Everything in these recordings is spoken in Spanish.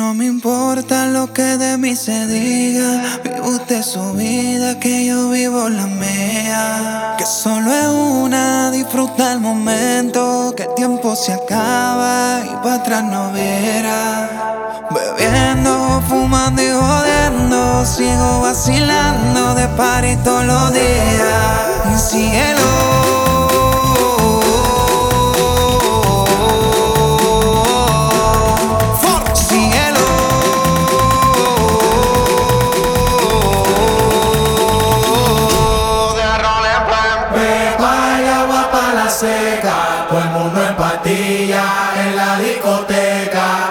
No me importa lo que de mí se diga. Vive usted su vida, que yo vivo la mía. Que solo es una, disfruta el momento. Que el tiempo se acaba y para atrás no verá. Bebiendo, fumando y jodiendo. Sigo vacilando de par todos los días. Cielo. En la discoteca.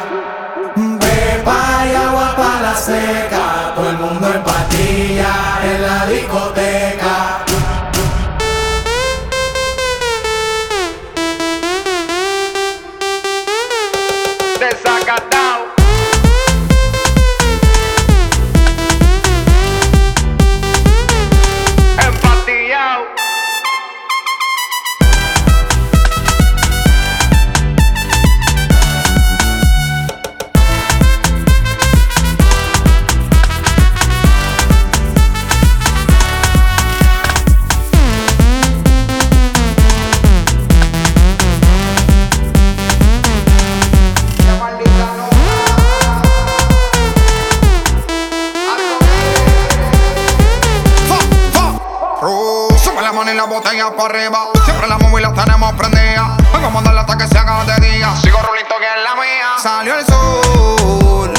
Pepa y agua para la seca. Todo el mundo en patilla en la discoteca. Y la botella para arriba. Siempre la móvil tenemos prendida. Vengo a mandarla hasta que se haga de día. Sigo rulito que es la mía. Salió el sol.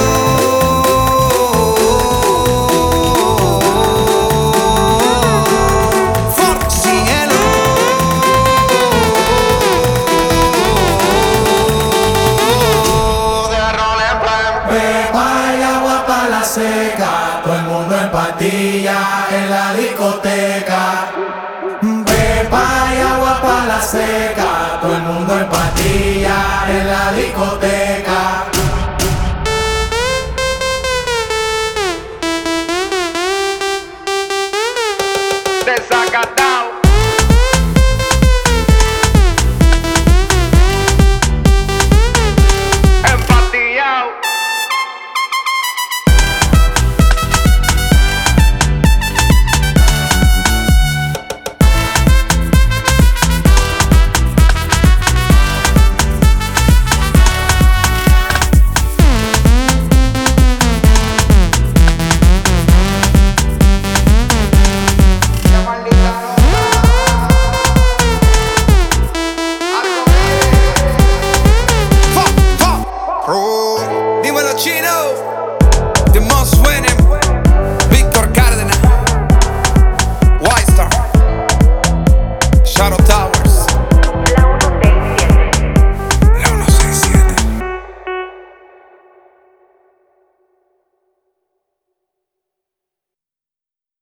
En la discoteca. Pepa y agua para la seca, todo el mundo en patilla en la discoteca.